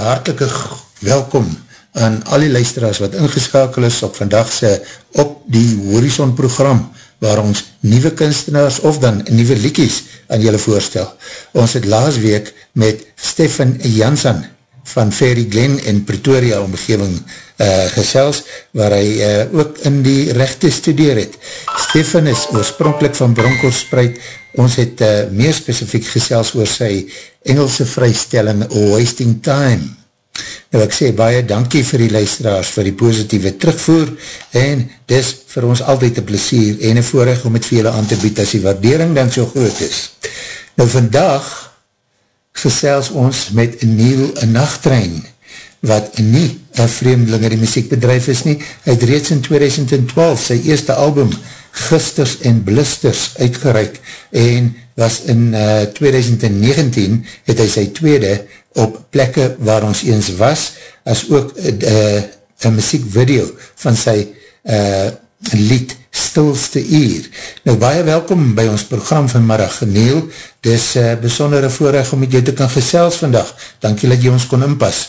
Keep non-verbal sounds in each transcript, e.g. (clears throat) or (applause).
hartelike welkom aan al die luisteraars wat ingeskakel is op vandagse op die Horizon program waar ons nieuwe kunstenaars of dan nieuwe liekies aan julle voorstel. Ons het laas week met Stefan Janssen van Ferry Glen in Pretoria omgeving uh, gesels, waar hy uh, ook in die rechte studeer het. Stefan is oorspronkelijk van Bronkhorstspruit, ons het uh, meer specifiek gesels oor sy Engelse vrystelling Wasting Time. Nou ek sê baie dankie vir die luisteraars vir die positieve terugvoer en dis vir ons altyd een plesier en een voorrecht om het vir julle aan te bied as die waardering dan so groot is. Nou vandag gesels ons met Neil Nachttrein, wat nie een vreemdeling in die muziekbedrijf is nie. Hy het reeds in 2012 sy eerste album Gisters en Blisters uitgereik en was in uh, 2019 het hy sy tweede op plekke waar ons eens was, as ook uh, een muziekvideo van sy uh, lied Stilste Uur. Nou, baie welkom by ons program vanmiddag, Neil. Dis uh, besondere voorrecht om met jou te kan gesels vandag. Dankie dat jy ons kon inpas.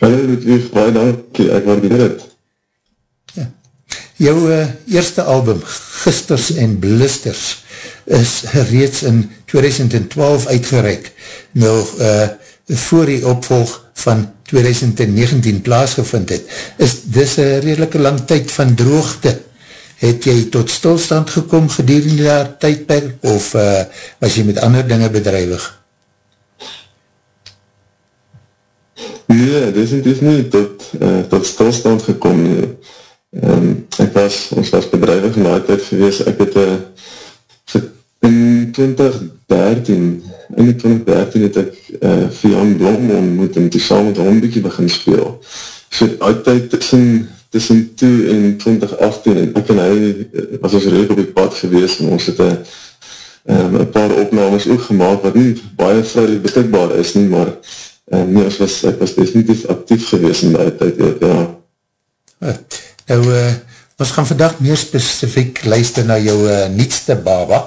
Hallo Ludwig, baie dankie, ek waardeer het. Jou uh, eerste album, Gisters en Blisters, is reeds in 2012 uitgereik, nog uh, voor die opvolg van 2019 plaasgevind het. Is dis een redelike lang tyd van droogte? Het jy tot stilstand gekom gedurende daar tydperk, of uh, was jy met ander dinge bedrijwig? Nee, dis, dis nie tot, uh, tot stilstand gekom nie. Um, ek was, ons was bedrijwig in die tijd gewees, ek het uh, in 2013, in die 2013 het ek uh, vir Jan Blom ontmoet en toe saam met hom bykie begin speel. So die tijd tussen, tussen toe en 2018 en ek en hy uh, was ons redelijk op die pad gewees en ons het een um, een paar opnames ook gemaakt wat nie baie vry beskikbaar is nie, maar um, nee, ons was, ek was definitief actief gewees in die tijd, ja. Uh, nou, uh, ons gaan vandag meer specifiek luister na jou uh, nietste baba,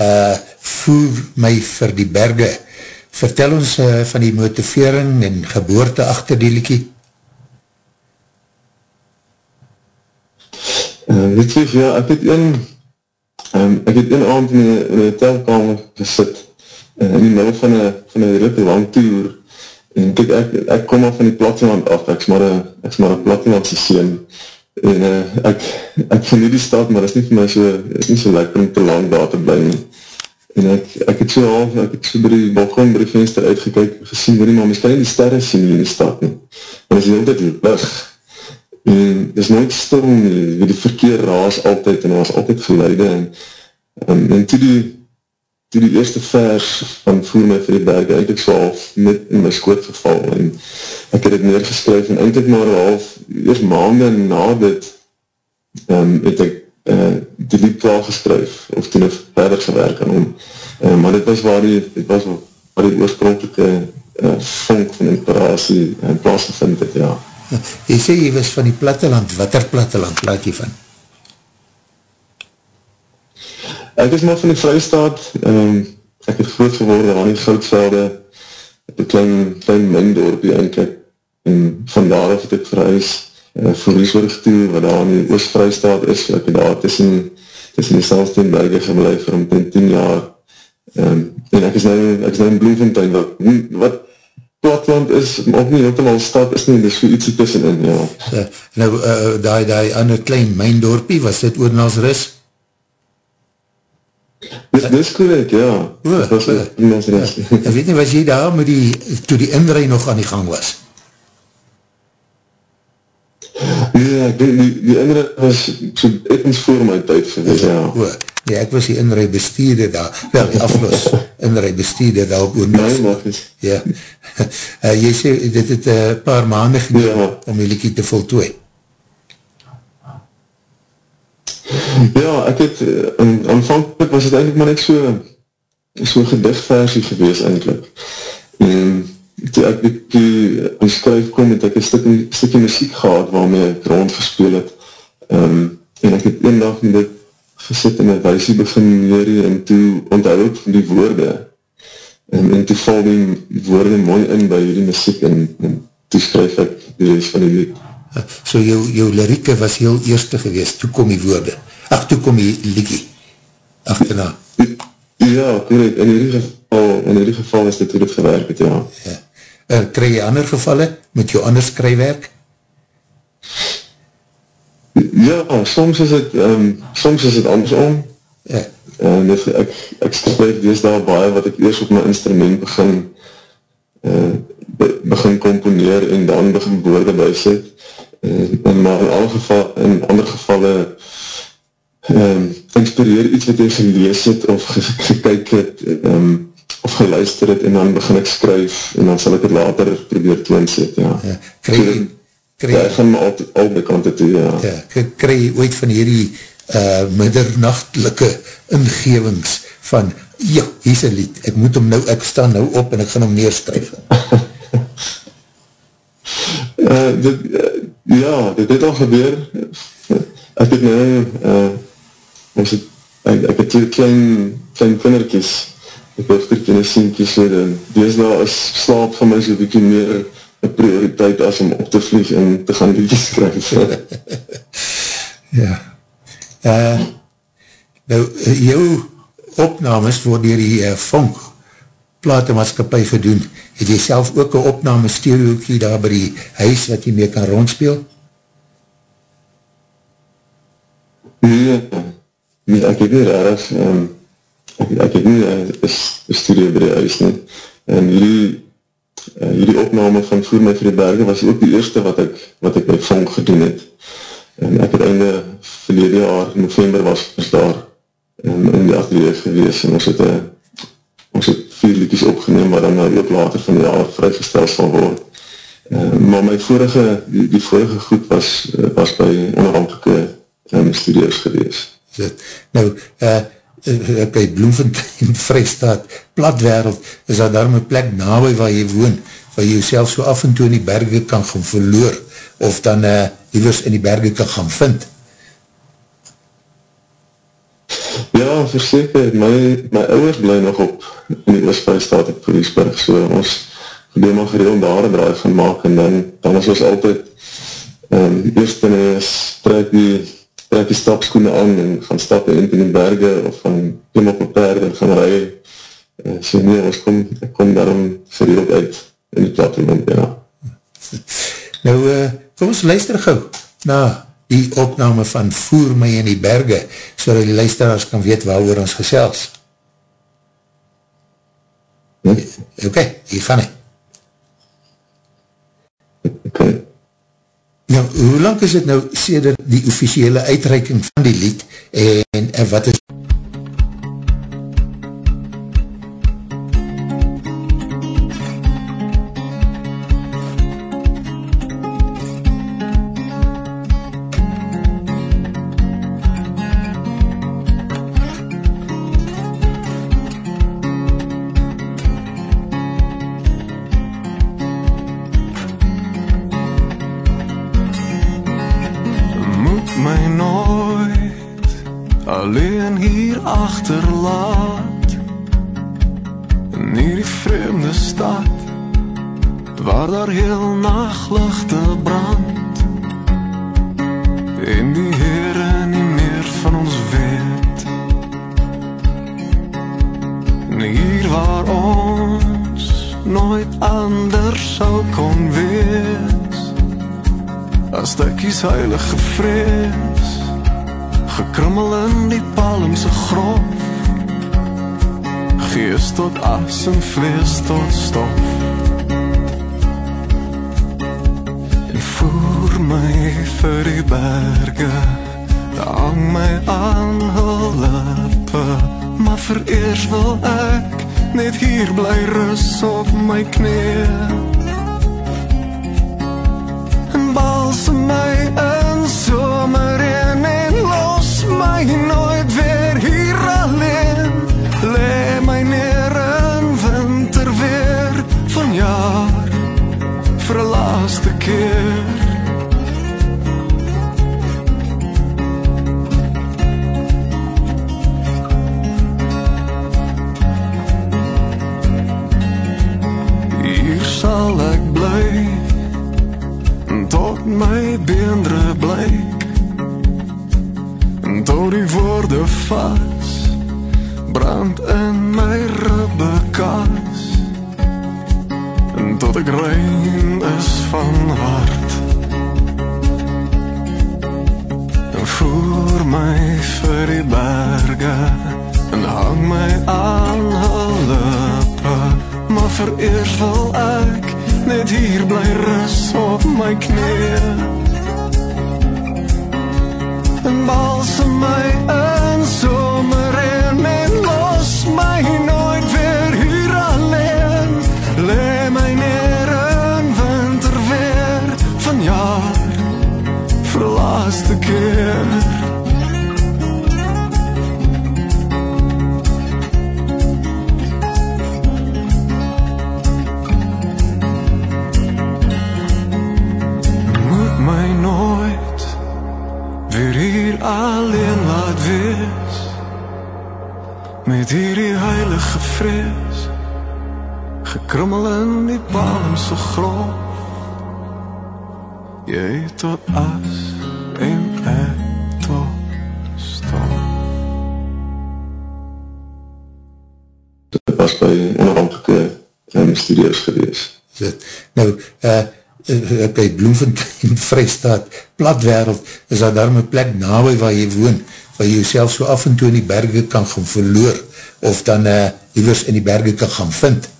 uh, voer my vir die berge. Vertel ons uh, van die motivering en geboorte achter die liekie. Uh, weet jy, ja, ek het een, um, ek het een aand in die, in die telkamer gesit, uh, in die middel van een, van een redelijk lang toer, en kijk, ek, ek kom af van die platteland af, ek is maar een, ek is maar een plattelandse sien, en uh, ek, ek vind die stad, maar is nie vir my so, is nie so lekker om te lang daar te bly nie. En ek, ek het so half, ek het so by die balkon, by die venster uitgekyk, gesien, maar my kan nie die sterre sien in die stad nie. En is die hele tijd lig, en is nooit stil nie, die verkeer raas altyd, en er was altyd geluide, en, en, en toe die, toe die eerste vers van Voer my vir die berge, eindelijk so half net in my skoot geval, en ek het het neergeskryf, en eindelijk maar half, eerst maanden na dit, um, het ek uh, die lied klaar geskryf, of toen ek verder gewerk aan hom, uh, maar dit was waar die, dit was waar die oorspronkelike uh, vonk van inspiratie uh, plaasgevind het, ja. (laughs) Jy sê jy was van die platteland, wat er platteland praat jy van? Ek is maar van die vrystaat, um, ek het groot geworden aan die goudsvelde, een klein, klein mindorpie eindelijk, en vandaar het ek verhuis, uh, vir Riesburg toe, wat daar aan die Oost-Vrystaat is, ek het daar tussen, tussen die Salsteenberge gebleef vir omtrent 10 jaar, um, en ek is nou, ek is nou in Bloemfontein, wat, wat platland is, ook nie heeltemal stad is nie, dis so ietsie tussenin, ja. So, (laughs) nou, uh, die, die ander klein myndorpie, was dit Oornalsris? Dis, dis correct, ja. O, Dit was o, Oornalsris. ja. Ek weet nie, was jy daar met die, toe die inrij nog aan die gang was? Ja, ek denk, die, die inrij was so etens voor my tyd gewees, ja. O, nee, ek was die inrij bestuurder daar, wel, die aflos inrij bestuurder daar op Oorniks. Nee, mag is. Ja, uh, (laughs) jy sê, dit het een uh, paar maanden geneem Ja. om die liekie te voltooi. Ja, ek het, uh, aanvankelijk was het eigenlijk maar net so, so gedichtversie gewees eindelijk. En toe ek die, die, die skryf kom, het ek een stukje, stukje muziek gehad waarmee ek rondgespeel het. Um, en ek het een dag met dit gesit en het wijsie begin leer en toe onthou ek van die woorde. En, en toe val die woorde mooi in by die muziek en, en toe skryf ek die rest van die lied. So jou, jou lirieke was heel eerste geweest, toe kom die woorde. Ach, toe kom die liekie. Achterna. Ja, correct. In hierdie geval, in hierdie geval is dit hoe dit gewerk het, ja. Ja. Uh, kry jy ander gevalle met jou ander skrywerk? Ja, soms is het, um, soms is het andersom. Ja. En dit, ek, ek skryf dees daar baie wat ek eerst op my instrument begin uh, be, begin komponeer en dan begin woorde bysit. Uh, en maar in, alle geval, in ander gevalle um, inspireer iets wat jy gelees het of gekyk het um, of geluister het en dan begin ek skryf en dan sal ek het later probeer toonset, ja. ja. Kry jy, kry Ja, ek gaan al, al die kante toe, ja. ja, k- kry jy ooit van hierdie uh, middernachtelike ingevings van, ja, hier is een lied, ek moet hom nou, ek sta nou op en ek gaan hom neerskryf. Uh, (laughs) dit, uh, ja, dit het al gebeur. Ek het nou, uh, ons het, ek, ek het twee klein, klein kinderkies, ek het twee kleine sienkies weer, en dees daar is slaap van my so'n bykie meer een prioriteit as om op te vlieg en te gaan liedjes skryf. (laughs) Ja. Uh, nou, jou opnames word dier die uh, vonk platemaatskapie gedoen. Het jy self ook een opname stereokie daar by die huis wat jy mee kan rondspeel? Nee, nee, ek het nie erg, um, ek, ek het nie een uh, studie by die huis nie. En hierdie, uh, hierdie opname van Voer my vir die berge was ook die eerste wat ek, wat ek by Vonk gedoen het. En ek het einde verlede jaar, november was ons daar um, in die atelier gewees en ons het, uh, ons het vier liedjes opgeneem wat dan nou ook later van die jaar vrygesteld sal word. Uh, maar my vorige, die, die vorige goed was, uh, was by onafhankelike um, studios gewees. Dit, nou, uh, ek by Bloemfontein, (laughs) Vrystaat, platwereld, is daar daarom een plek nabij waar jy woon, waar jy jouself so af en toe in die berge kan gaan verloor, of dan uh, die in die berge kan gaan vind. Ja, verseker, my, my ouders bly nog op in die Oostvrijstaat op Vriesburg, so ons gedeem al gereeld daar een draai van maak, en dan, dan is ons altyd, um, eerst en is, trek die, trek die stapskoene aan, en gaan stap in die berge, of gaan klim op een perd, en gaan rij, en so nee, ons kom, ek kom daarom gereeld uit, in die platteland, ja. Nou, uh, kom ons luister gauw na die opname van Voer my in die berge, so die luisteraars kan weet waar oor ons gesels. Hm? Ok, hier gaan hy. Okay. Nou, hoe lang is het nou sêder die officiële uitreiking van die lied en, en wat is tot as en vlees tot stof. En voer my vir die berge Hang my aan hul lippe. Maar vereers wil ek net hier bly rus op my knie was by onafhankelike um, studios gewees. Dit, nou, uh, ek by Bloemfontein, (laughs) Vrystaat, platwereld, is daar daarom een plek nabij waar jy woon, waar jy jouself so af en toe in die berge kan gaan verloor, of dan uh, liewers in die berge kan gaan vind.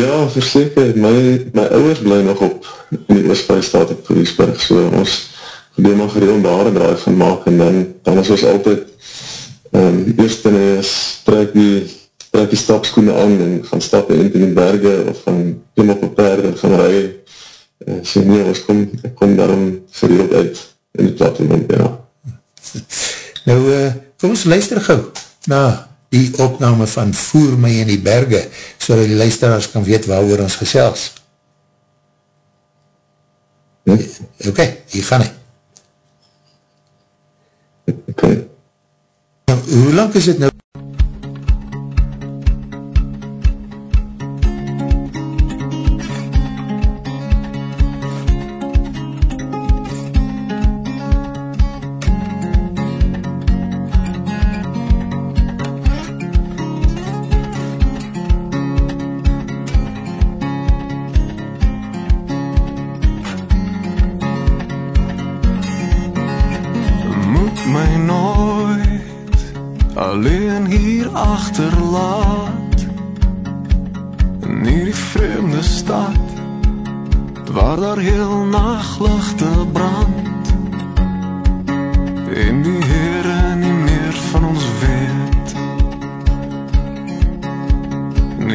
Ja, verseker, my, my ouwers bly nog op in die Oostvrijstaat op Vriesberg, so ons gedeem al gereel daar een draai van maak, en dan, dan is ons altyd, um, eerst en is, trek die, trek die stapskoene aan, en gaan stap in die berge, of gaan klim op een perde, en gaan rij, en sê nee, ons kom, ek kom daarom gereeld uit, in die platteland, ja. (laughs) Nou, uh, kom ons luister gauw na die opname van Voer my in die berge, so dat die luisteraars kan weet waar oor ons gesels. Ja. Ok, hier gaan hy. Ok. Hoe lang is het nou?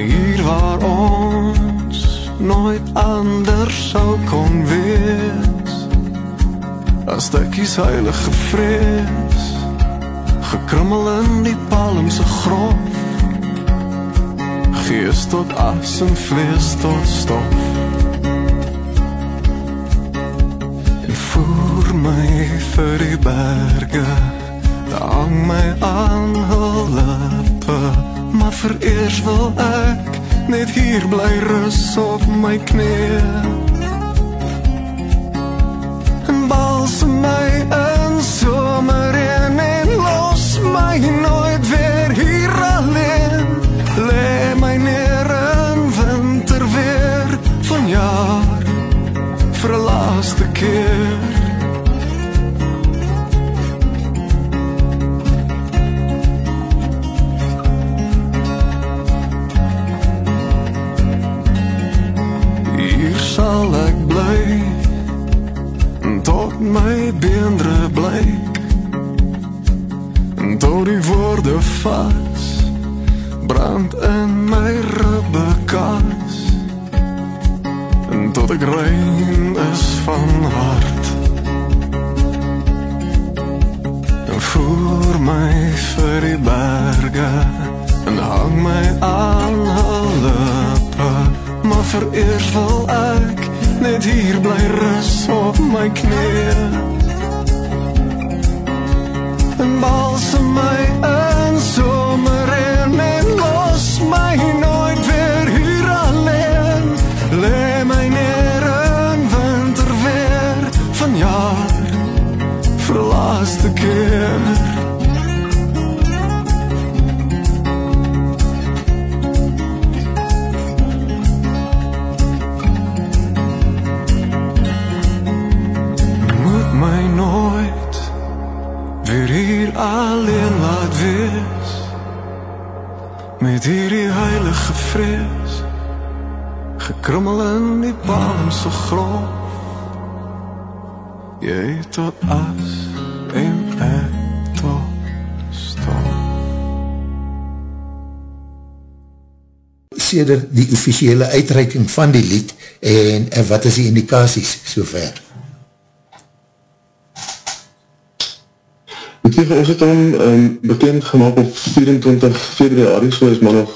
Hier waar ons nooit anders sou kon wees. As stukkies heilige vrees gekrummel in die palmse grof. Gees tot as en vlees tot stof. En voer my vir die berge hang my aan hul lippe maar vereers wil ek net hier bly rus op my knie en balsem my in somer en en los my nooit weer hier alleen. Lê my neer in winter weer van jaar. Vir laaste keer vas Brand in my ribbekas En tot ek rein is van hart. En voer my vir die berge En hang my aan hulle Maar vereers wil ek net hier bly rus op my knieën. En balsem my in Seder die officiële uitreiking van die lied en, en wat is die indikaties sover? Ek sê, ons het hom um, bekend gemaakt op 24 februari, so is maar nog,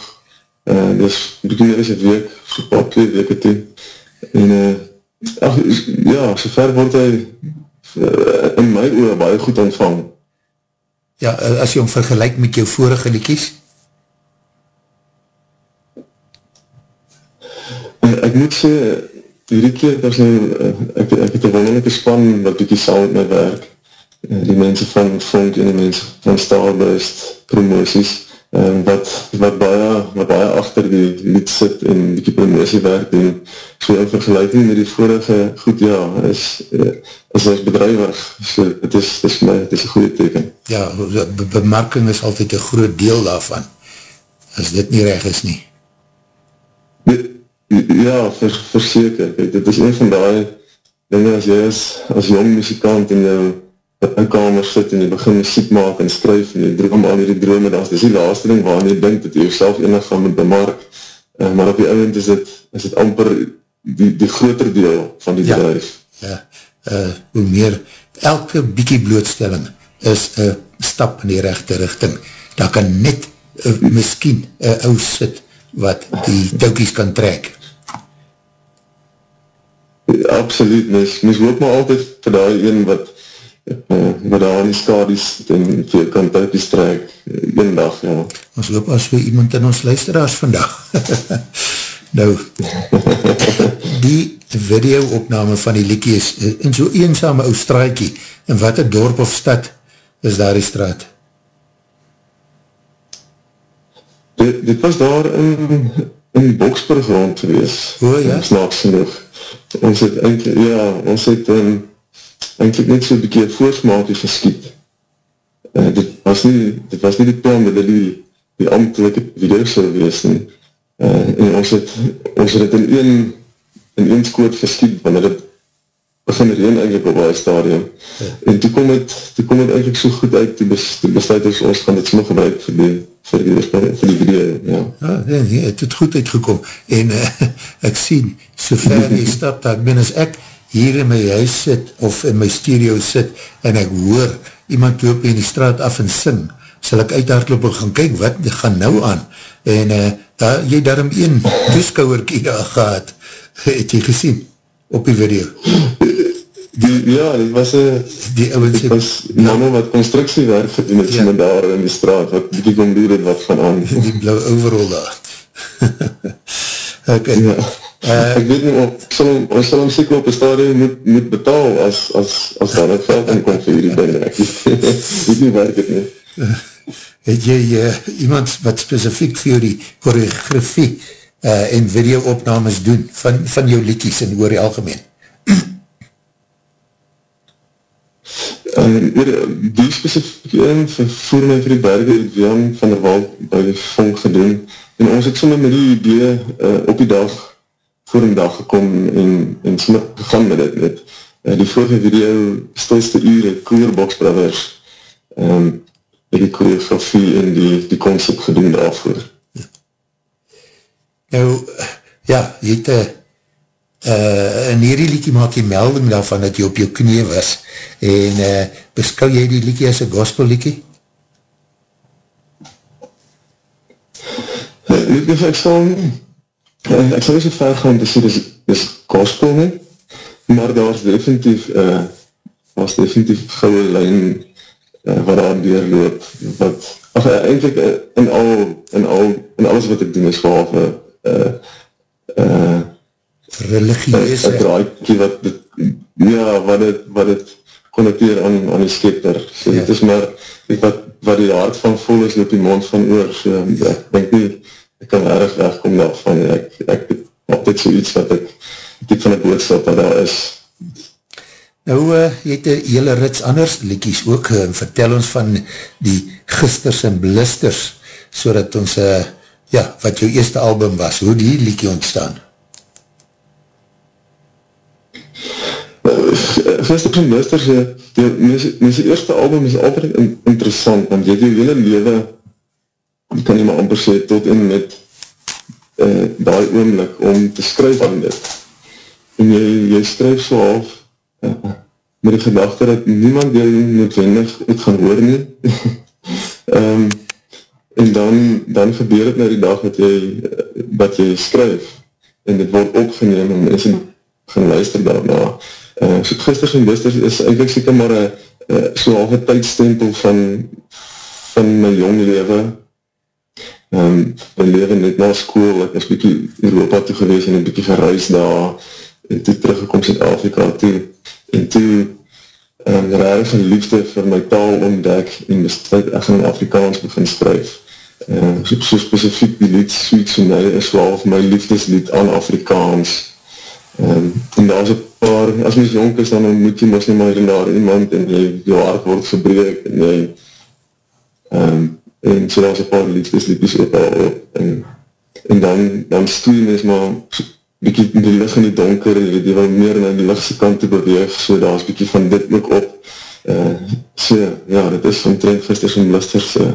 uh, dus bekend meer as het week, so paar twee weke toe. En, uh, ach, ja, so ver word hy uh, in my oor baie goed ontvang. Ja, as jy hom vergelijk met jou vorige liedjes? Uh, ek moet sê, hierdie keer, nou, uh, ek, ek het een wonderlijke span wat bykie saam met my werk. Uh, die mense van Funk en die mense van Starburst promoties, uh, wat, wat, baie, wat baie achter die lied sit en die promotiewerk doen. So in vergelijking met die vorige goed, ja, is, is ons bedrijwig. So het is, het is my, het is een goede teken. Ja, be bemarking is altyd een groot deel daarvan. As dit nie reg is nie. Ja, vers, verseker. Kijk, dit is een van die dinge as jy as, as jong muzikant in jou in kamer sit en jy begin muziek maak en skryf en jy droom al die drome, dat is die laatste ding waarin jy denk dat jy jouself enig gaan moet bemark. Uh, maar op die eind is dit, is dit amper die, die groter deel van die ja, bedrijf. Ja, uh, hoe meer, elke bykie blootstelling is een stap in die rechte richting. Daar kan net, uh, miskien, een ou sit wat die toukies kan trek. Absoluut, mis, mis hoop maar altyd vir die een wat wat daar aan die skadies en vir jou kan toukies trek, een dag, ja. Ons hoop as we iemand in ons luisteraars vandag. (laughs) nou, die video-opname van die liekie is in so eenzame ou straakie, in wat een dorp of stad is daar die straat? Dit, dit was daar in, in Boksburg rond gewees. O, ja? Snaaks genoeg. Ons het eindelijk, ja, ons het um, eindelijk net so'n bekeer voorsmaakje geskiet. Uh, dit, was nie, dit was nie die plan dat die, die ambtelike video sou wees nie. Uh, en ons het, ons het in een, in een skoot geskiet, wanneer het begin reen eindelijk op die stadium. Ja. En toe kom het, toe kom het eindelijk so goed uit, toe, bes, toe besluit ons, ons gaan dit so gebruik vir die, vir die, vir die video, ja. Ja, nee, nee, het het goed uitgekom. En uh, (laughs) ek sien, so ver jy (laughs) stap, dat ek ben as ek hier in my huis sit, of in my stereo sit, en ek hoor, iemand loop in die straat af en sing, sal ek uithardloop en gaan kyk, wat gaan nou aan? En uh, daar, jy daarom een toeskouwerkie (laughs) daar gehad, het jy gesien, op die video. (clears throat) Die, ja, dit was een die ouwens dit was mannen wat constructiewerk gedoen het ja. met daar in die straat, wat die doen het wat van aan. Die blauw overal daar. (laughs) okay. Ja. Uh, ek weet nie, ons sal, ons sal ons seker op een stadium moet, moet betaal as, as, as daar het veld in kom vir hierdie ding. Ek weet nie (laughs) werk het nie. (laughs) Het jy uh, iemand wat specifiek vir die choreografie uh, en video-opnames doen van, van jou liedjes in oor die algemeen? Uh, die specifieke een voer my vir die berge het Jan van der Wald by die vonk gedoen en ons het sommer met die idee uh, op die dag voor die dag gekom en, en sommer gegaan met dit met uh, die vorige video stilste uur Coolerbox Brothers um, die choreografie en die, die concept gedoen daarvoor. Nou, ja, jy het uh, in hierdie liekie maak jy melding daarvan dat jy op jou knie was en uh, beskou jy die liekie as een gospel liekie? Uh, ek sal uh, ek sal nie so ver gaan te sê dis, dis gospel nie maar daar is definitief uh, was definitief gouwe lijn uh, wat daar doorloop wat ach, uh, eindelijk uh, in al in al in alles wat ek doen is gehalve uh, uh, religieus een draaikie wat dit, ja, wat het, wat het connecteer aan, aan die skepter. So ja. dit is maar wat, wat die hart van vol is op die mond van oor. So ja, ek denk nie ek kan erg wegkom daarvan ek, ek, ek altijd so iets wat ek diep van die boodskap wat daar is. Nou, uh, jy het een hele rits anders liedjes ook, uh, vertel ons van die gisters en blisters, so dat ons, uh, ja, wat jou eerste album was, hoe die liedje ontstaan? Gisters en blisters, uh, die, my eerste album is altijd in, interessant, want jy jou hele leven, kan jy maar amper sê, tot en met uh, die oomlik om te skryf aan dit. En jy, jy skryf so half, met die gedachte dat niemand jou noodwendig het gaan hoor nie. um, (laughs) en dan, dan gebeur het na die dag dat jy, wat jy skryf en dit word opgeneem en mense gaan luister daarna. Uh, so gister en gister is eindelijk seker maar een uh, so halve tydstempel van van my jong leven um, my leven net na school ek is bykie Europa toe gewees en een bykie gereis daar en toe teruggekom Zuid-Afrika toe en toe um, rarig een liefde vir my taal ontdek en besluit ek in Afrikaans begin skryf. Uh, so, so specifiek die lied Sweet Sonei is wel my liefdeslied aan Afrikaans. Um, en daar is een paar, as mys jonk is, dan moet jy mos nie maar naar iemand en jy, jou hart word gebreek en jy um, en so daar is een paar liefdesliedjes ook al op en, en dan, dan stoe jy mys maar bykie die licht in die donker, jy weet, jy wil meer na die lichtse kant te beweeg, so daar is bykie van dit ook op. Uh, so, ja, dit is van trendvisters en blisters uh,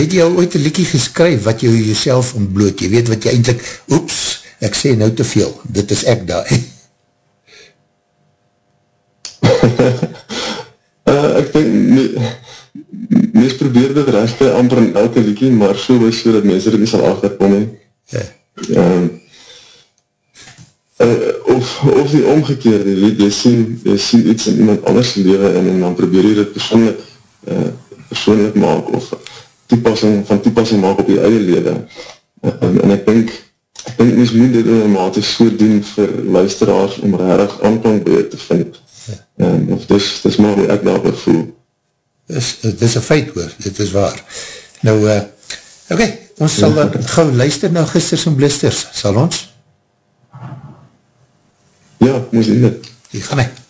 het jy al ooit een liekie geskryf wat jy jyself ontbloot? Jy weet wat jy eindelijk, oeps, ek sê nou te veel, dit is ek daar. uh, (laughs) ek denk, nee, mens probeer dit rechte amper in elke liekie, maar so is so dat mense dit nie sal achterkom. Ja. Um, uh, of, of die omgekeerde, jy, jy, sien, jy sien iets in iemand anders leven en, en dan probeer jy dit persoonlik, uh, persoonlik maak of toepassing, van toepassing maak op jy eie leven. Uh, en, en ek denk, ek denk nie moet dit in mate so doen vir luisteraars om rarig aanklank bij te vind. Um, of dis, dis maar hoe ek daarover voel. Dis, dit is een feit hoor, dit is waar. Nou, uh, oké, okay, ons sal dan gauw luister na gisters en blisters, sal ons? Ja, moes in dit. Hier gaan hy.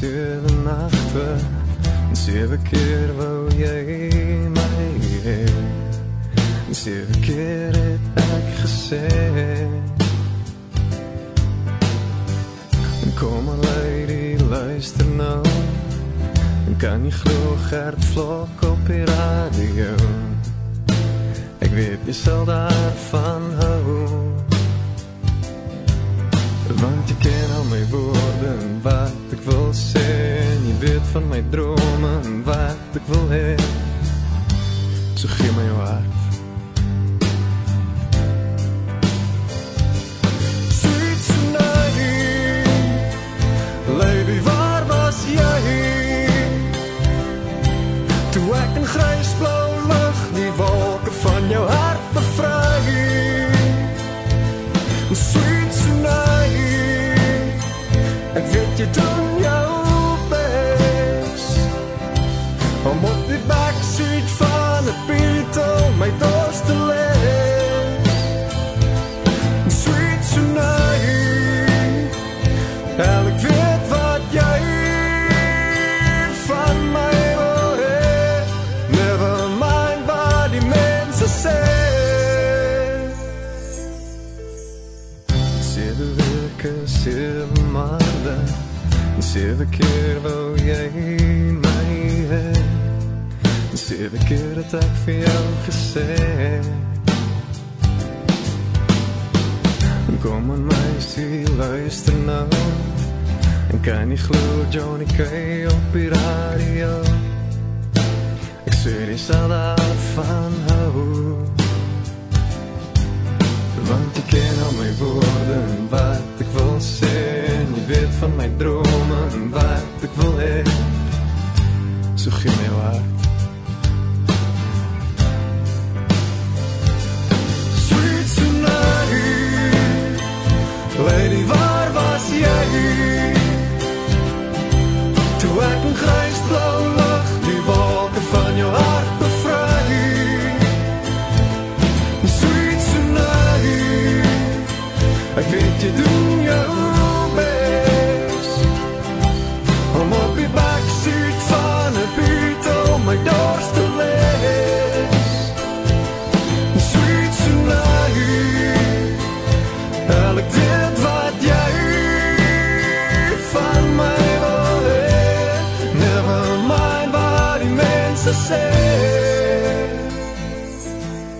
Sewe nachte, sewe keer wou jy my heen, sewe keer het ek gesê, kom maar lady, luister nou. Kan jy glo Gert Vlok op die radio? Ek weet jy sal daarvan hou Want jy ken al my woorde en wat ek wil sê En jy weet van my drome en wat ek wil hee So gee my jou hart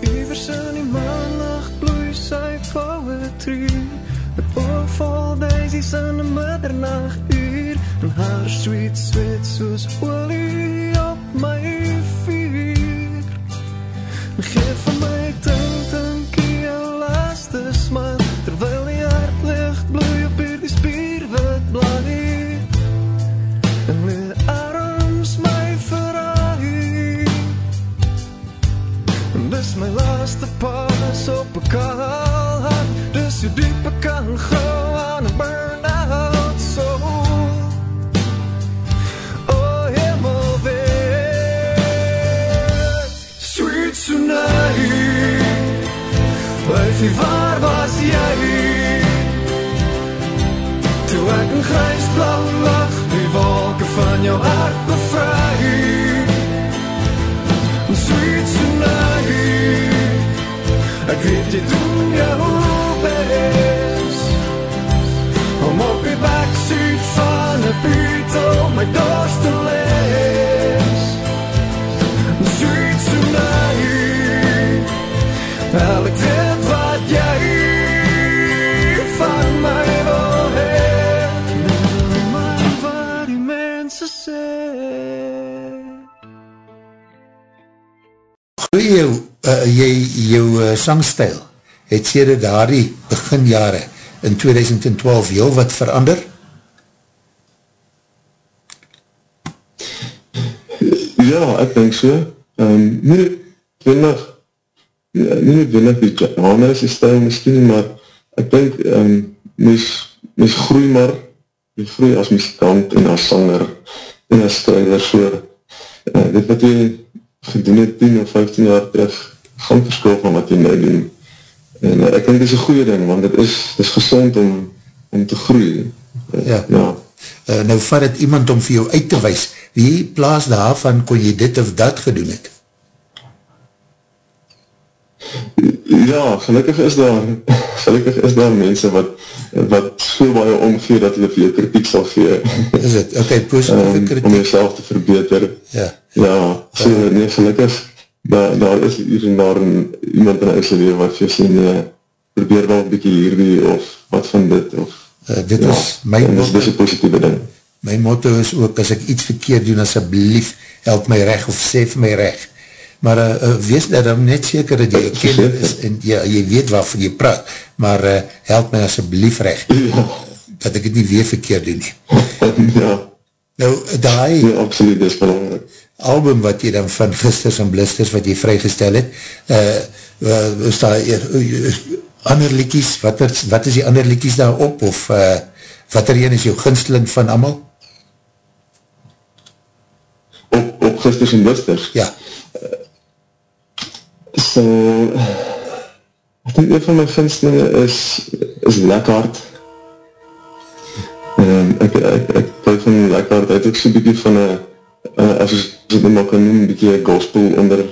Iwers in die maannacht bloei sy poetry Met oorval daisies in die middernacht uur En haar sweet, sweet soos olie sangstijl het sêre daardie beginjare in 2012 heel wat verander? Ja, ek denk so. Um, nie ja, nie noodwendig die Japanese stijl miskien, maar ek denk, um, mys, mys groei maar, jy groei as muzikant en as sanger en as strijder so. Uh, dit wat jy gedoen het 10 of 15 jaar terug, gaan verskil van wat jy nou doen. En uh, ek denk dit is een goeie ding, want het is, het is gezond om, om te groei. Uh, Ja. ja. Uh, nou vat het iemand om vir jou uit te wees, wie plaas daarvan kon jy dit of dat gedoen het? Ja, gelukkig is daar (laughs) gelukkig is daar mense wat wat so baie omgee dat hulle vir jou kritiek sal gee Is het? Ok, positieve um, (laughs) om kritiek. jouself te verbeter. Ja. Ja, so nee, gelukkig daar, daar is hier en daar een, iemand in huis lewe wat vir sê nee, probeer wel een bykie hierdie of wat van dit of Uh, dit ja, is my en motto, dis een positieve ding. my motto is ook, as ek iets verkeerd doen, asjeblief, help my reg of sê vir my reg. Maar uh, uh, wees dat dan net seker dat jy een kenner is en ja, jy weet waarvan jy praat, maar uh, help my asjeblief reg, Ja, dat ek het nie weer verkeerd doen nie. (laughs) ja, Nou, die nee, absoluut, dis belangrijk. Album wat jy dan van Gisters en Blisters wat jy vrygestel het, uh, is daar uh, ander liekies, wat, er, wat is die ander liekies daar op, of uh, wat er een is jou ginsteling van amal? Op, op Gisters en Blisters. Ja, So, ek denk een van my ginstelinge is, is Lekhard. Um, ek, ek, ek kijk van Lekhard, hy het ook so'n bykie van een, uh, as ons dit nou maar kan noem, bykie een gospel onder,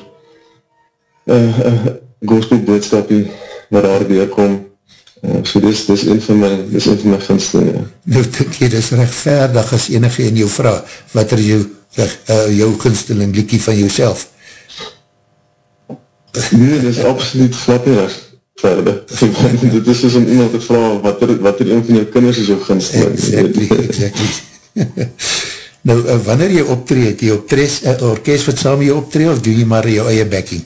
uh, uh, gospel boodskapie, waar daar weerkom. Uh, so dis, dis een van my, dis een van my gunstelinge. Nou, dink jy, dis rechtvaardig as enige in jou vraag, wat er jou, uh, jou gunsteling liekie van jouself? Nee, dis absoluut glad nie rechtvaardig. (laughs) Dit is soos om iemand te vraag, wat er, wat er een van jou kinders is jou gunsteling. Exactly, exactly. (laughs) nou, uh, wanneer jy optreed, jy optreed, uh, orkest wat saam jy optreed, of doe jy maar jou eie backing?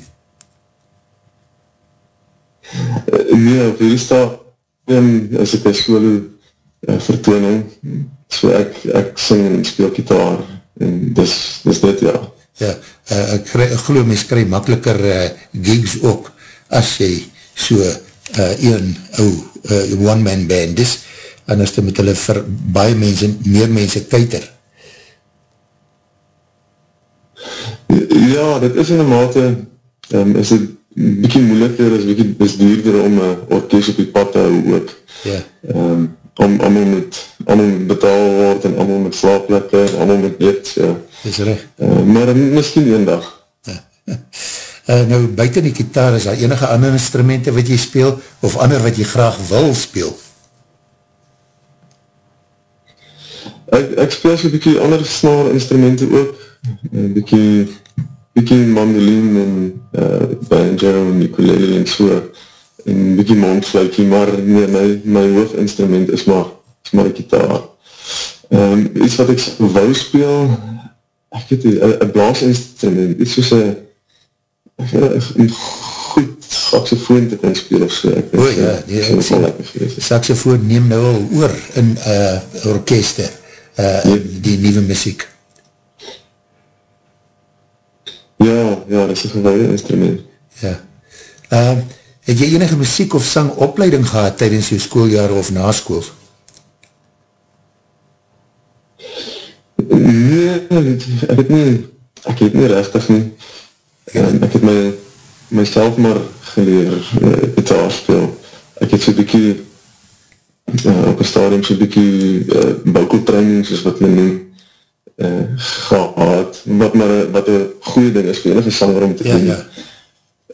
Uh, nee, op hierdie staat, um, as ek een solo uh, vertooning, so ek, ek sing en speel gitaar, en dis, dis dit, ja. Ja, uh, ek, ek geloof, mys kry makkeliker uh, gigs ook, as jy so uh, een ou uh, one-man band is, as jy met hulle vir baie mense, meer mense kuiter. Ja, dit is in een mate, um, is dit bykie moeiliker, is bykie is duurder om een orkest op die pad te hou ook. Ja. Um, om, allemaal moet, allemaal moet betaal word, en allemaal moet slaaplekke, en allemaal moet eet, ja. Dis recht. Uh, maar miskien een dag. Ja. Uh, (laughs) nou, buiten die gitaar, is daar enige ander instrumenten wat jy speel, of ander wat jy graag wil speel? Ek, ek speel so bykie ander snaar instrumenten ook, bykie, bykie mandolin en uh, banjo en ukulele en so, en bykie mondfluikie, maar nee, my, my hoofdinstrument is maar, is maar die gitaar. Um, iets wat ek wou speel, ek het een blaasinstrument, iets soos een, een goed saxofoon te kan speel of so. Ek O ja, nee, ek sê, saxofoon neem nou al oor in uh, orkeste, uh, ja. die nieuwe muziek. Ja, ja, dat is een gewoude instrument. Ja. Uh, het jy enige muziek of sang opleiding gehad tydens jou schooljaar of na school? Nee, ek het nie, ek het nie rechtig nie. Um, ek het my, myself maar geleer uh, gitaar speel. Ek het so bykie uh, op een stadium so bykie uh, boukeltraining, soos wat men noem, uh, gehad, wat maar wat een goeie ding is vir enige sanger om te ja, doen. Ja.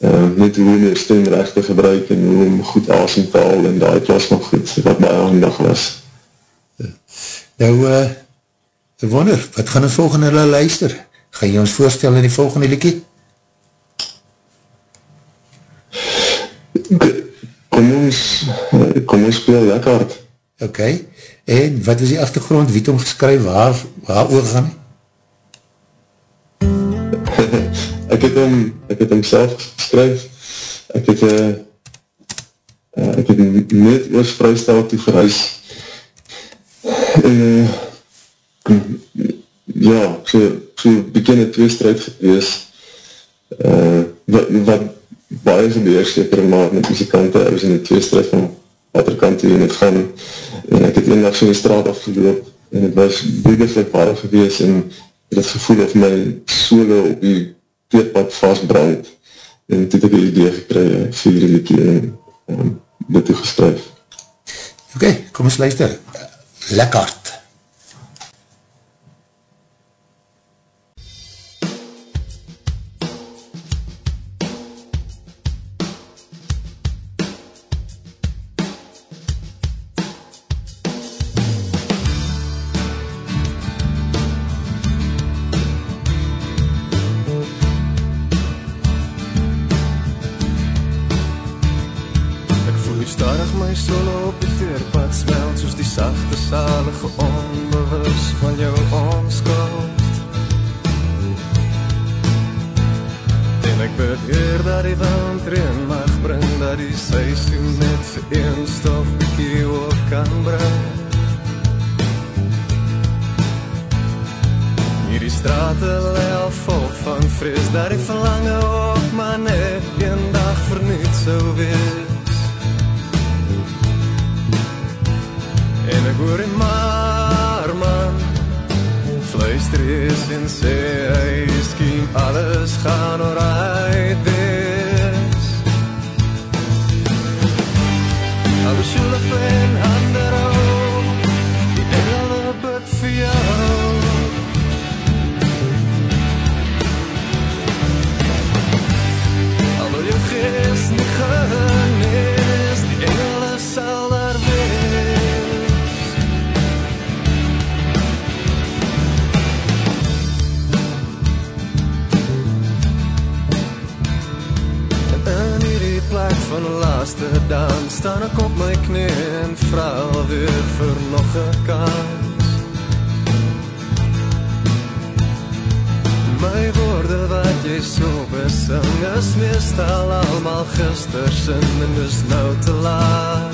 Uh, net hoe jou stem recht te gebruik en hoe om goed asem te haal en daar was nog goed wat baie aandag was. Nou, uh, ek wonder, wat gaan ons volgende hulle luister? Ga jy ons voorstel in die volgende liekie? Kom ons, kom ons speel lekker hard. Ok, en wat is die achtergrond, wie het om geskryf, waar, waar oor gaan? (laughs) ek het hom, ek het hom self geskryf, ek het, uh, uh, ek het net oors vrystel toe verhuis, en, uh, ja, so, so bekende tweestrijd gewees, uh, wat, wat baie gebeur, seker maar met muzikante, er was in die tweestrijd van waterkant toe en het gaan, en ek het een dag so die straat afgeloop, en het was boediglik warm gewees, en het het gevoel of my solo op die teerpad vastbrand, en toe het ek die idee gekry, vir die liekie, en um, dit toe geskryf. Ok, kom ons luister. Lekkard. Almal gistersin en is nou te laat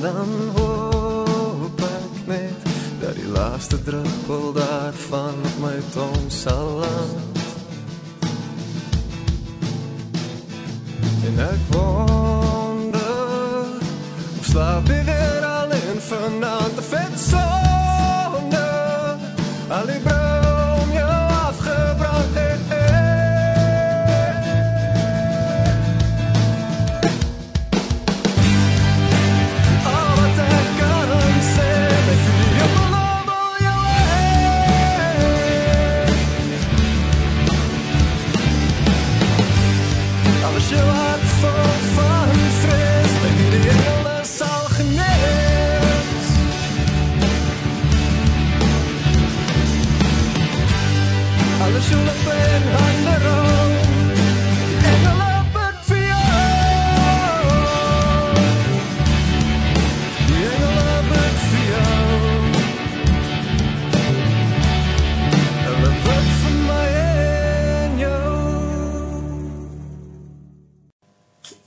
Dan hoop ek net Dat die laaste druppel daarvan op my tong sal land En ek wonder Of slaap jy weer alleen vanavond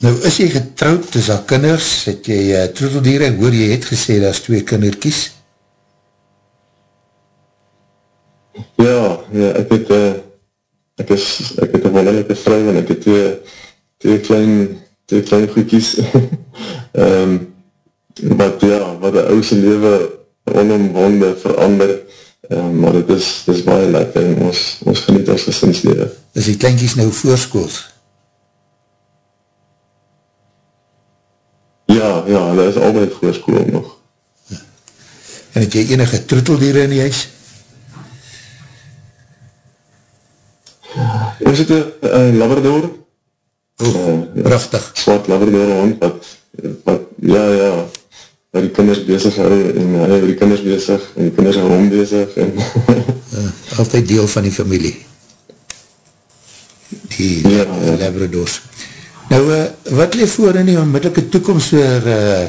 Nou is jy getrouwd, is daar kinders, het jy uh, troeteldiere, ek hoor jy het gesê, daar is twee kinderkies. Ja, ja, ek het, uh, ek is, ek het een wonderlijke vrou en ek het twee, twee klein, twee klein goedkies. um, (laughs) wat, ja, wat die ouse leven onomwonde verander, um, maar het is, het is baie lekker en ons, ons geniet ons gesinsleven. Is die kleinkies nou voorskools? Ja, ja, hulle is albei voorskool nog. En het jy enige troeteldiere in die huis? Ons het een uh, Labrador, O, oh, prachtig. swart Labrador hond, wat, wat, ja, ja, wat die kinders bezig hou, en hy hou die kinders bezig, en die kinders hou hom bezig, en (laughs) Uh, altyd deel van die familie. Die Ja, ja. Labradors. Nou, uh, wat leef voor in die onmiddellike toekomst vir, uh,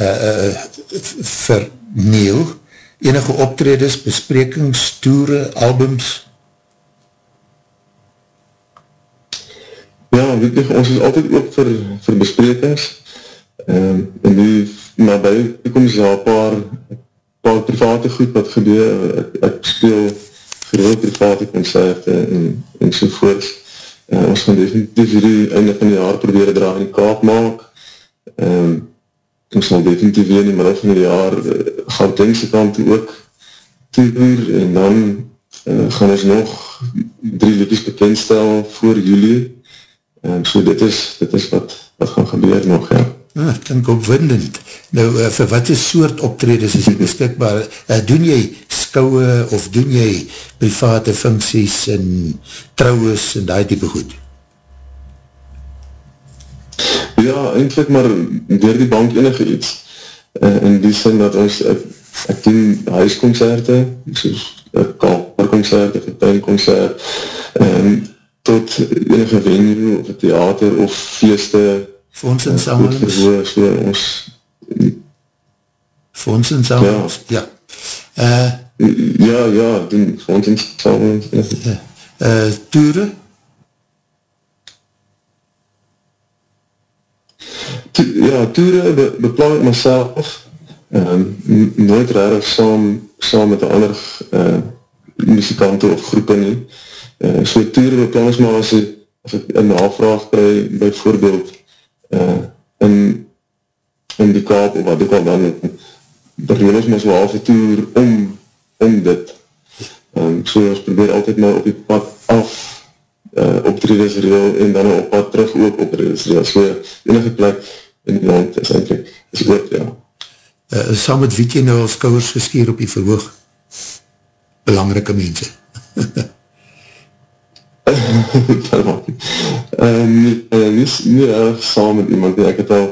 uh, uh, vir Neil? Enige optredes, besprekings, toere, albums? Ja, weet jy, ons is altyd ook vir, vir besprekings, um, en nu nabij toekomst daar paar, paar private goed wat gebeur, ek, ek speel gereeld private concerte en, en sovoorts, uh, ons gaan definitief hierdie einde van die jaar proberen draag in die kaap maak, um, ons sal definitief weer in die middel van die jaar uh, Gautengse kant toe ook toer, en dan uh, gaan ons nog drie liedjes bekendstel voor juli, En so dit is, dit is wat, wat gaan gebeur nog, ja. Ah, klink opwindend. Nou, uh, vir wat is soort optredes is jy beskikbaar? Uh, doen jy skouwe of doen jy private funksies en trouwens en die type goed? Ja, eindelijk maar door die bank enige iets. Uh, in die sin dat ons, ek, ek doen huisconcerte, soos een kamerconcert of een tuinconcert, um, tot enige venue of theater of feeste, Fondsinsamelings? uh, so ons, Fondsinsamelings? Ja. ja. Uh, ja, ja, doen fondsinsamelings, ja. uh, toere? To, ja, toere be, beplan ek myself um, nooit rarig saam, saam met ander uh, muzikante of groepen nie. Uh, so toere beplan ek maar as ek, as ek een navraag by, by voorbeeld uh, in, die kaap of wat ook al dan, reël ons maar so half een toer om, om dit. Um, so ons probeer altyd maar op die pad af uh, optredes reel en dan op pad terug ook optredes reel, so enige plek in die land is eindelijk, is ook, ja. Uh, saam met wie jy nou als kouwers geskeer op die verhoog? Belangrike mense. uh, nie, uh, nie, nie erg saam met iemand, nie. ek het al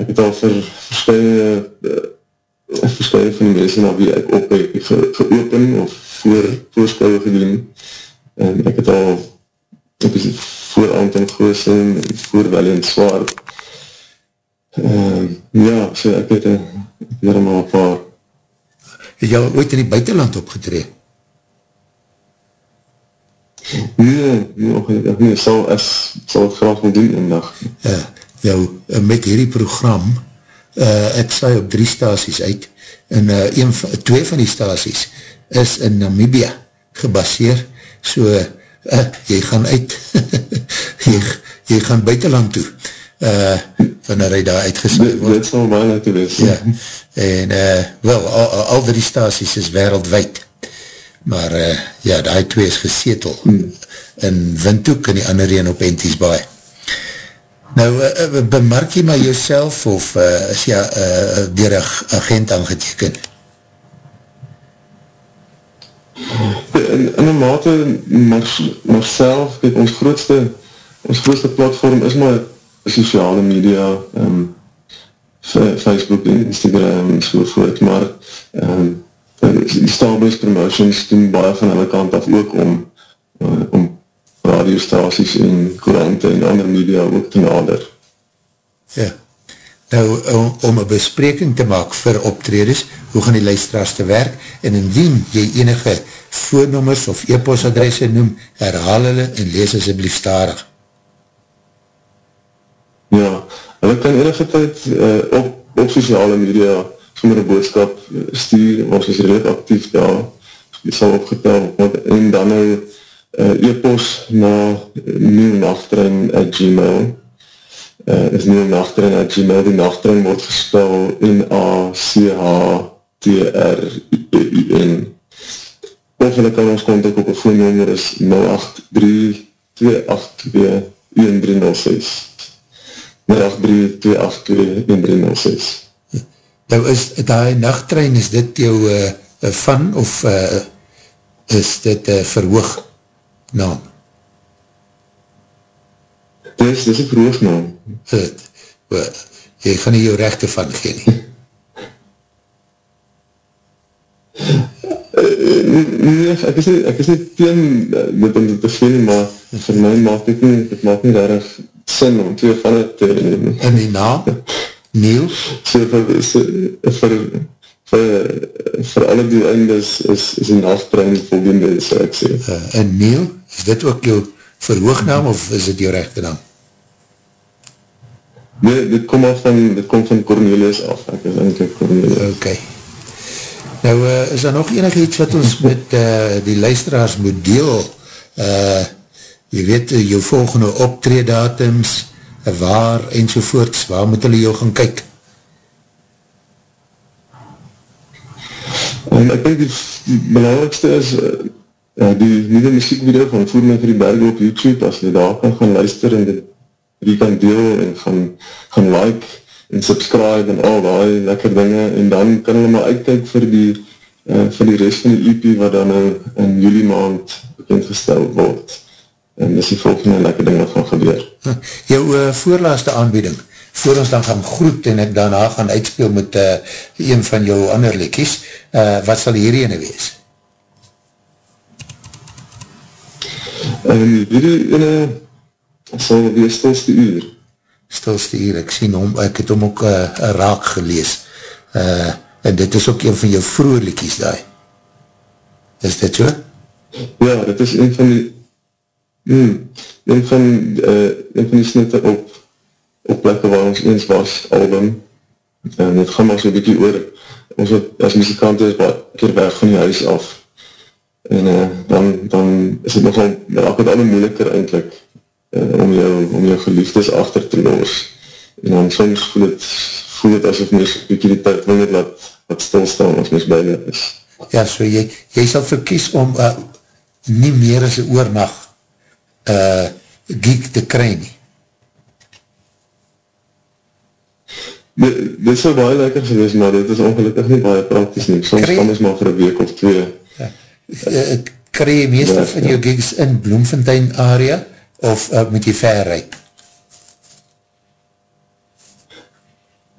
ek het al vir verskye uh, verskye van die mense na wie ek op heb ge, geopen of voor, voorskouwe gedoen. En ek het al op die voorant in Goosen voor Valiant Zwaard uh, ja, so ek het weer maar paar Het jy al ooit in die buitenland opgetree? Nee, nee, nee, nee sal, ek sal het graag wil doen in dag. Ja, nou, met hierdie program, uh, ek saai op drie staties uit, en uh, een, twee van die staties is in Namibia gebaseer, so, uh, jy gaan uit, (laughs) jy, jy gaan buitenland toe, uh, wanneer hy daar uitgesaai word. Dit sal my toe wees. Ja, en, uh, wel, al, al drie staties is wereldwijd, maar uh, ja, die twee is gesetel hmm. in Windhoek en die ander een op Enties Baai. Nou, uh, bemerk jy maar jouself of uh, is jy uh, dier een agent aangeteken? In, in een mate, maar, maar self, kijk, ons grootste, ons grootste platform is maar sociale media, um, Facebook Instagram en sovoort, maar um, die Starbucks Promotions doen baie van hulle kant af ook om, uh, om radiostaties en korante en ander media ook te nader. Ja. Nou, om, om een bespreking te maak vir optreders, hoe gaan die luisteraars te werk, en indien jy enige voornommers of e-postadresse noem, herhaal hulle en lees asjeblief starig. Ja, hulle kan enige tijd uh, op, op sociale media sommer een boodskap stuur, ons is redelijk actief daar, die sal opgetel, en dan nou uh, e-post na nieuwnachtrein at gmail, uh, is nieuwnachtrein at gmail, die nachtrein word gespel N-A-C-H-T-R-I-N, of hulle kan ons kontak op een voonnummer is 083 282 1306 083 282 1306 Nou is die nachttrein, is dit jou uh, van of uh, is dit uh, verhoog naam? Dis, dis een verhoog naam. Het, uh, jy gaan nie jou rechte van gee nie. Nee, ek is nie, ek is nie teen dit om te gee nie, maar vir my maak dit nie, dit maak nie erg sin om twee van het te neem. En die naam? Neil? So vir, so, vir, vir, vir alle die eindes is, is die nachtbrein volgende, so ek sê. Uh, en Neil, is dit ook jou verhoognaam of is dit jou rechte naam? Nee, dit kom af van, dit kom van Cornelius af, ek is eindelijk Cornelius. Ok. Nou, uh, is daar nog enig iets wat ons met uh, die luisteraars moet deel? Uh, jy weet, jou volgende optreedatums, waar enzovoorts, waar moet hulle jou gaan kyk? En ek denk die, die belangrijkste is uh, die nieuwe muziekvideo van Voer my vir die berge op YouTube, as jy daar kan gaan luister en die kan deel en gaan, gaan like en subscribe en al die lekker dinge en dan kan hulle maar uitkijk vir die uh, vir die rest van die EP wat dan nou in juli maand bekendgesteld word en dis die volgende lekker ding wat gaan gebeur. (laughs) Jou uh, voorlaaste aanbieding, voor ons dan gaan groet en ek daarna gaan uitspeel met uh, een van jou ander lekkies, uh, wat sal hierdie ene wees? En hierdie ene sal wees stilste uur. Stilste uur, ek sien hom, ek het hom ook uh, raak gelees. Uh, en dit is ook een van jou vroeger lekkies daar. Is dit so? Ja, dit is een van die Hmm. Een van, uh, een van die snitte op, op plekke waar ons eens was, album, en het gaan maar so'n bykie oor, ons wat as muzikant is, wat keer weg van die huis af, en uh, dan, dan is het nogal, raak het alle moeiliker eindelijk, uh, om, jou, om jou geliefdes achter te loos, en dan soms voel het, voel het asof mys bykie die tijd wil laat, wat stilstaan as mys bijna is. Ja, so jy, jy sal verkies om, uh, nie meer as een oornacht uh, geek te kry nie. Dit is so baie lekker geweest, maar dit is ongelukkig nie baie praktisch nie. Soms kan ons maar vir een week of twee. Ja. Uh, kry jy meestal van jou gigs in Bloemfontein area, of uh, moet jy ver rijd?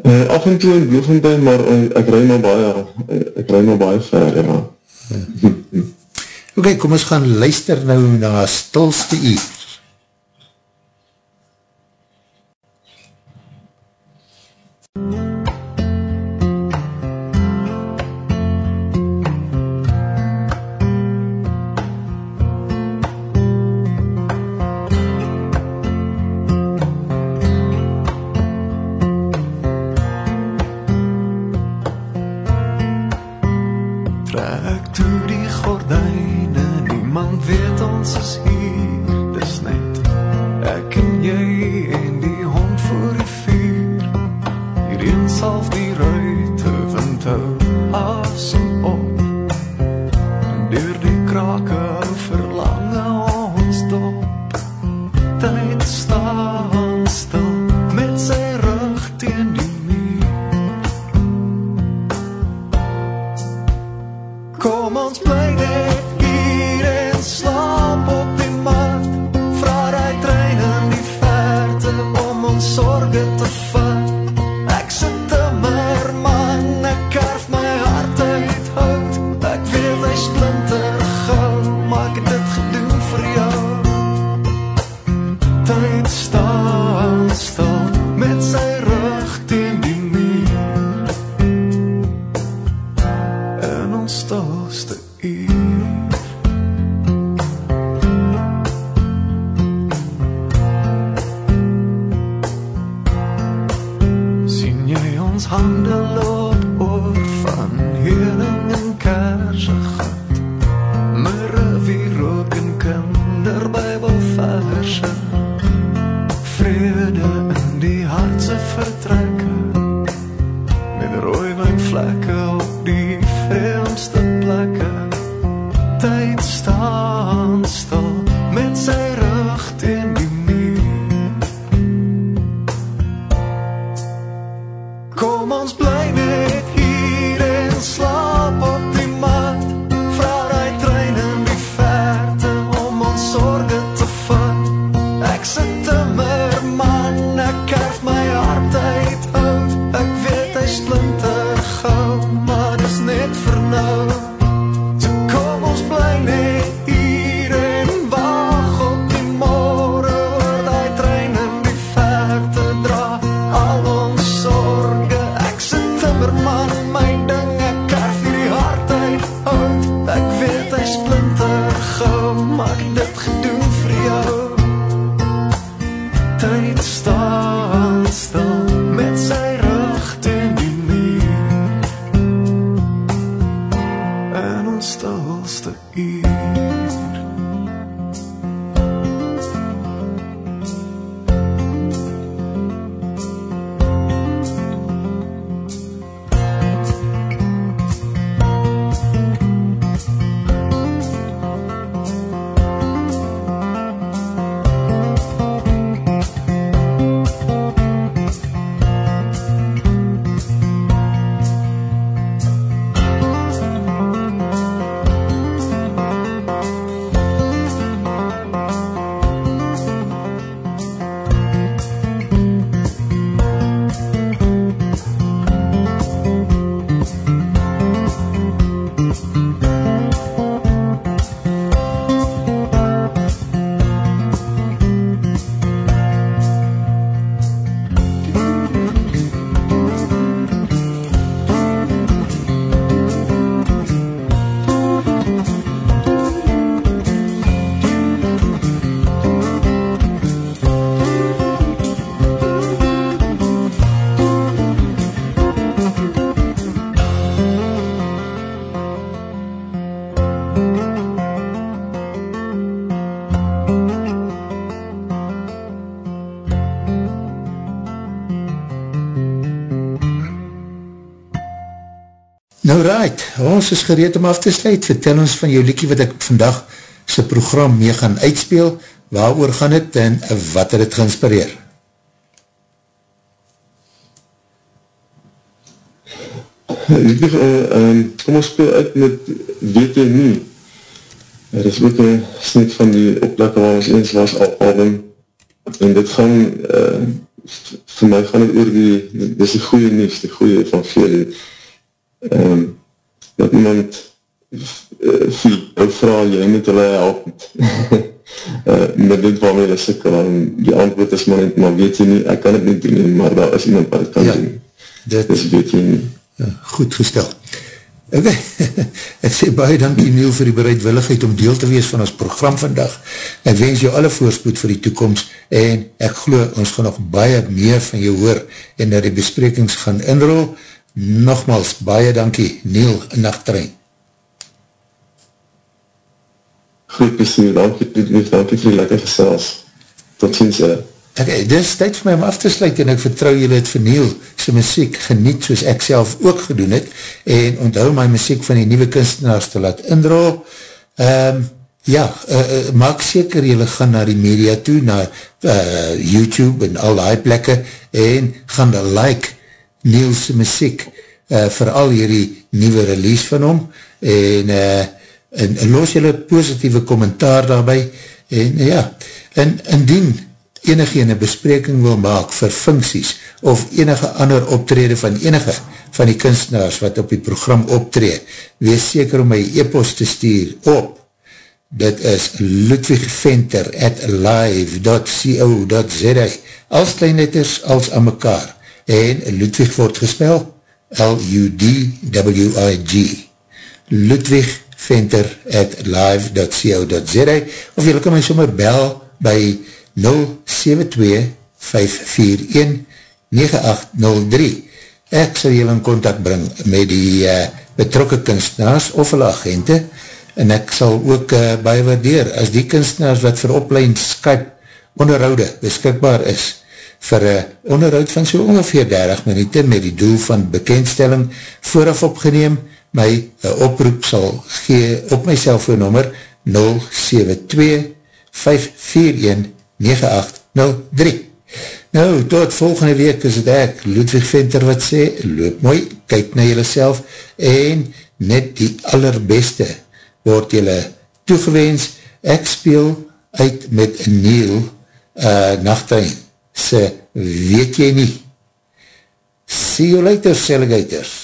Uh, af en toe in Bloemfontein, maar uh, ek rij maar baie, uh, ek rij maar baie ver, ja. Oké, okay, kom ons gaan luister nou na Stilste Uur. Nou right, ons is gereed om af te sluit. Vertel ons van jou liekie wat ek vandag sy program mee gaan uitspeel, waar oor gaan het en wat het het geïnspireer? Ek uh, um, kom ons speel uit met Weet jy nie? Er is ook een sniet van die oplekke waar ons eens was album en dit gaan uh, vir my gaan het oor die dit is die goeie nieuws, die goeie van veel um, dat iemand uh, vir jou vraag, jy moet hulle help (laughs) uh, met dit waarmee hulle sikkel en die antwoord is maar net, maar weet jy nie, ek kan het nie doen, maar daar is iemand wat het kan ja, doen dit is weet jy nie Ja, goed gestel. Ok, (laughs) ek sê baie dankie Neil vir die bereidwilligheid om deel te wees van ons program vandag. Ek wens jou alle voorspoed vir die toekomst en ek glo ons gaan nog baie meer van jou hoor en dat die besprekings gaan inrol. Nogmaals, baie dankie Neil in nachttrein. Goed, bestuur, dankie, dankie vir die lekker gesels. Tot ziens, ja. Ok, dit is tyd vir my om af te sluit en ek vertrouw julle het vernieuw sy muziek geniet soos ek self ook gedoen het en onthou my muziek van die nieuwe kunstenaars te laat indrol. Um, ja, uh, uh, maak seker julle gaan na die media toe, na uh, YouTube en al die plekke en gaan da like Niels muziek uh, vir al hierdie nieuwe release van hom. En, uh, en, en los julle positieve kommentaar daarby. En uh, ja, en indien enige ene bespreking wil maak vir funksies of enige ander optrede van enige van die kunstenaars wat op die program optree, wees seker om my e-post te stuur op. Dit is ludwigventer at live.co.za als kleinletters als aan mekaar en Ludwig word gespel L-U-D-W-I-G ludwigventer at live.co.za of jy kan my sommer bel by 072-541-9803 Ek sal julle in contact bring met die uh, betrokke kunstenaars of hulle agente en ek sal ook uh, baie waardeer as die kunstenaars wat vir oplein Skype onderhoude beskikbaar is vir een onderhoud van so ongeveer 30 minuten met die doel van bekendstelling vooraf opgeneem. My uh, oproep sal gee op my cellfoonnummer 072 541 9803 Nou, tot volgende week is het ek, Ludwig Venter wat sê, loop mooi, kyk na jylle self en net die allerbeste word jylle toegewens. Ek speel uit met Neil uh, Nachtuin se weet jy nie. See you later, Selligators.